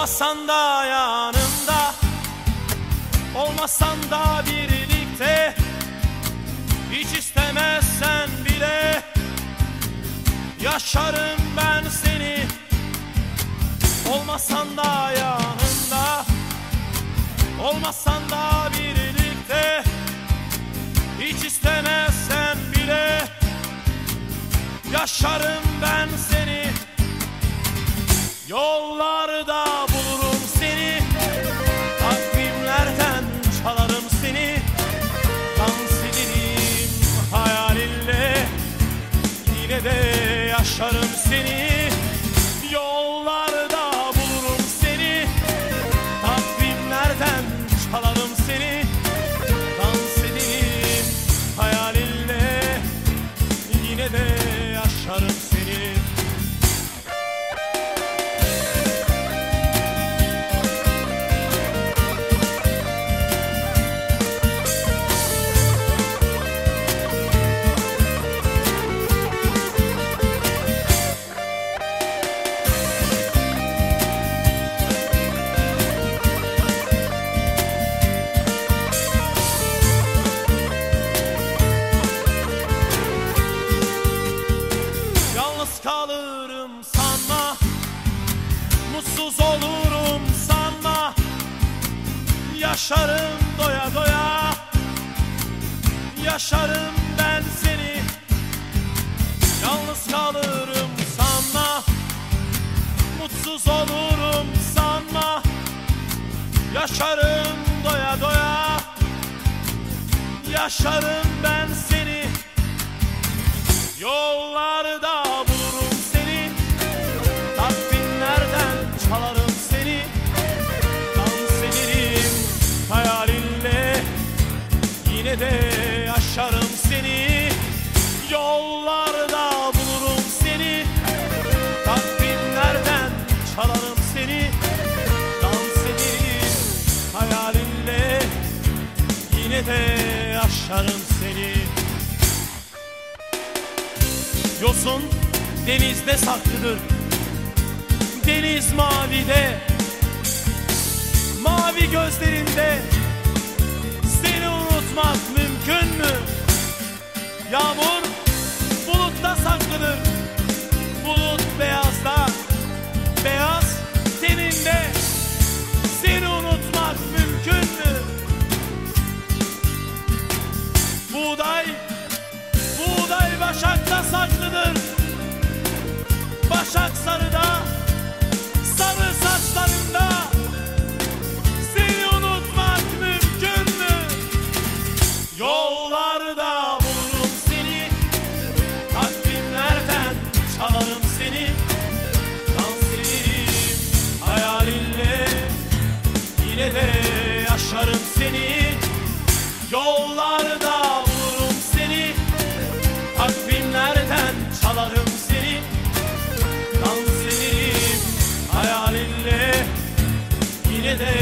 Olmasan da yanımda. Olmasan da birlikte. Hiç istemezsen bile. Yaşarım ben seni. Olmasan da yanımda. Olmasan da birlikte. Hiç istemezsen bile. Yaşarım ben seni. Yollarda yaşarım Yaşarım doya doya. Yaşarım ben seni. Yalnız kalırım sanma Mutsuz olurum sanma Yaşarım doya doya. Yaşarım ben seni. Yollarda Yine de yaşarım seni. Yollarda bulurum seni. Takvimlerden çalarım seni. Dans ederim hayalinle Yine de yaşarım seni. Yosun denizde saklıdır. Deniz mavide. Mavi gözlerinde Unutmak mümkün mü? Yağmur together.